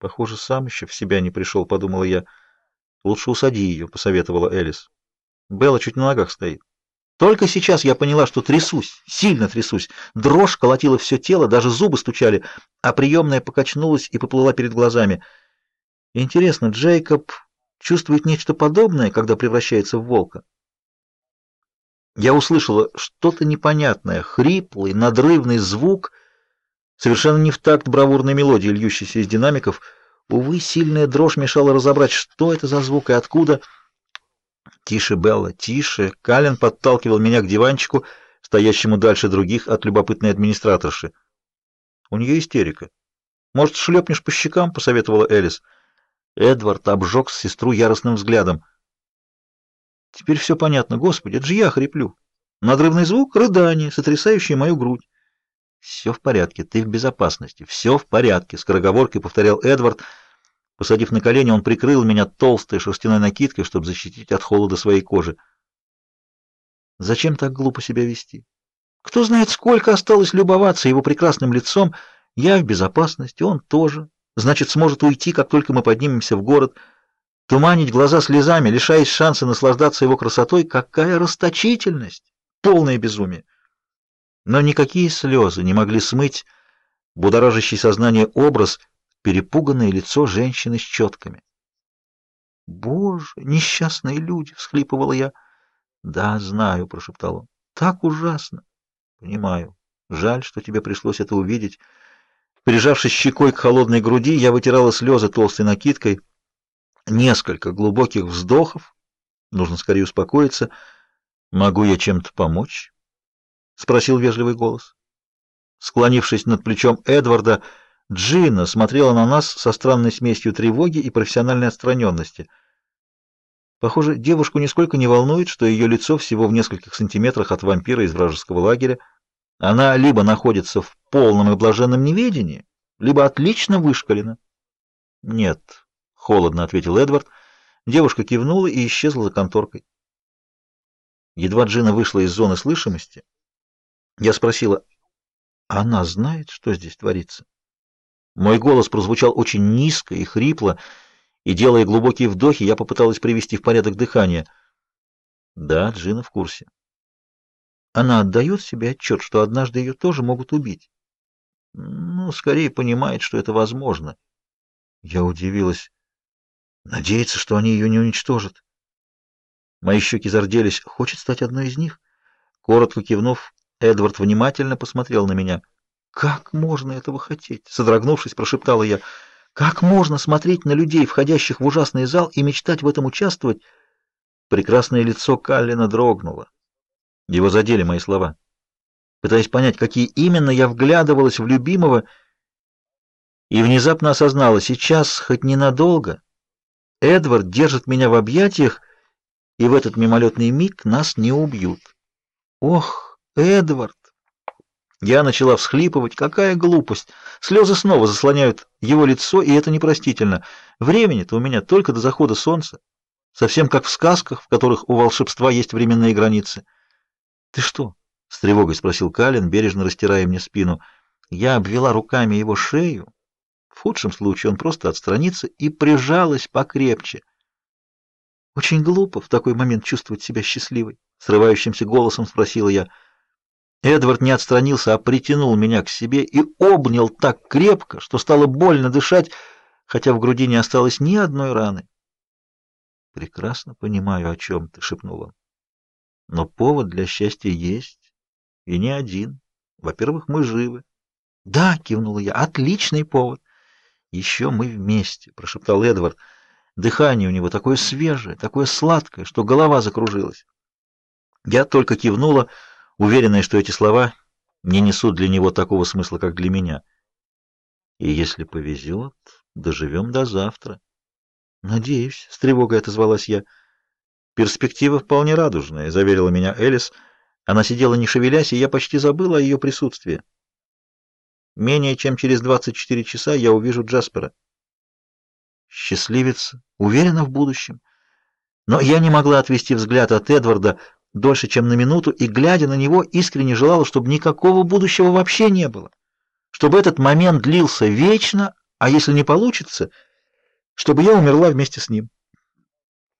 Похоже, сам еще в себя не пришел, подумала я. Лучше усади ее, посоветовала Элис. Белла чуть на ногах стоит. Только сейчас я поняла, что трясусь, сильно трясусь. Дрожь колотила все тело, даже зубы стучали, а приемная покачнулась и поплыла перед глазами. Интересно, Джейкоб чувствует нечто подобное, когда превращается в волка? Я услышала что-то непонятное, хриплый, надрывный звук, совершенно не в такт бравурной мелодии, льющейся из динамиков. Увы, сильная дрожь мешала разобрать, что это за звук и откуда — «Тише, Белла, тише!» Кален подталкивал меня к диванчику, стоящему дальше других от любопытной администраторши. «У нее истерика. Может, шлепнешь по щекам?» — посоветовала Элис. Эдвард обжег сестру яростным взглядом. «Теперь все понятно. Господи, это же я хриплю. Надрывный звук — рыдание, сотрясающее мою грудь. «Все в порядке, ты в безопасности, все в порядке», — скороговоркой повторял Эдвард, — Посадив на колени, он прикрыл меня толстой шерстяной накидкой, чтобы защитить от холода своей кожи. Зачем так глупо себя вести? Кто знает, сколько осталось любоваться его прекрасным лицом. Я в безопасности, он тоже. Значит, сможет уйти, как только мы поднимемся в город. Туманить глаза слезами, лишаясь шанса наслаждаться его красотой. Какая расточительность! Полное безумие! Но никакие слезы не могли смыть будоражащий сознание образ — перепуганное лицо женщины с четками. «Боже, несчастные люди!» — всхлипывала я. «Да, знаю», — прошептал он. «Так ужасно!» «Понимаю. Жаль, что тебе пришлось это увидеть». Прижавшись щекой к холодной груди, я вытирала слезы толстой накидкой. Несколько глубоких вздохов. Нужно скорее успокоиться. «Могу я чем-то помочь?» — спросил вежливый голос. Склонившись над плечом Эдварда, — Джина смотрела на нас со странной смесью тревоги и профессиональной отстраненности. Похоже, девушку нисколько не волнует, что ее лицо всего в нескольких сантиметрах от вампира из вражеского лагеря. Она либо находится в полном и блаженном неведении, либо отлично вышкалена. «Нет», — холодно ответил Эдвард. Девушка кивнула и исчезла за конторкой. Едва Джина вышла из зоны слышимости, я спросила, она знает, что здесь творится? Мой голос прозвучал очень низко и хрипло, и, делая глубокие вдохи, я попыталась привести в порядок дыхание. Да, Джина в курсе. Она отдает себе отчет, что однажды ее тоже могут убить. Ну, скорее понимает, что это возможно. Я удивилась. Надеется, что они ее не уничтожат. Мои щеки зарделись. Хочет стать одной из них? Коротко кивнув, Эдвард внимательно посмотрел на меня — «Как можно этого хотеть?» — содрогнувшись, прошептала я. «Как можно смотреть на людей, входящих в ужасный зал, и мечтать в этом участвовать?» Прекрасное лицо Каллина дрогнуло. Его задели мои слова. Пытаясь понять, какие именно, я вглядывалась в любимого и внезапно осознала, сейчас, хоть ненадолго, Эдвард держит меня в объятиях, и в этот мимолетный миг нас не убьют. Ох, Эдвард! Я начала всхлипывать. Какая глупость! Слезы снова заслоняют его лицо, и это непростительно. Времени-то у меня только до захода солнца. Совсем как в сказках, в которых у волшебства есть временные границы. — Ты что? — с тревогой спросил Калин, бережно растирая мне спину. Я обвела руками его шею. В худшем случае он просто отстранится и прижалась покрепче. Очень глупо в такой момент чувствовать себя счастливой. Срывающимся голосом спросила я — Эдвард не отстранился, а притянул меня к себе и обнял так крепко, что стало больно дышать, хотя в груди не осталось ни одной раны. «Прекрасно понимаю, о чем ты», — шепнул он. «Но повод для счастья есть, и не один. Во-первых, мы живы». «Да», — кивнула я, — «отличный повод». «Еще мы вместе», — прошептал Эдвард. Дыхание у него такое свежее, такое сладкое, что голова закружилась. Я только кивнула, — уверенная, что эти слова не несут для него такого смысла, как для меня. И если повезет, доживем до завтра. Надеюсь, с тревогой отозвалась я. Перспектива вполне радужная, заверила меня Элис. Она сидела не шевелясь, и я почти забыла о ее присутствии. Менее чем через 24 часа я увижу Джаспера. Счастливец, уверена в будущем. Но я не могла отвести взгляд от Эдварда, дольше, чем на минуту, и, глядя на него, искренне желала, чтобы никакого будущего вообще не было, чтобы этот момент длился вечно, А если не получится, чтобы я умерла вместе с ним.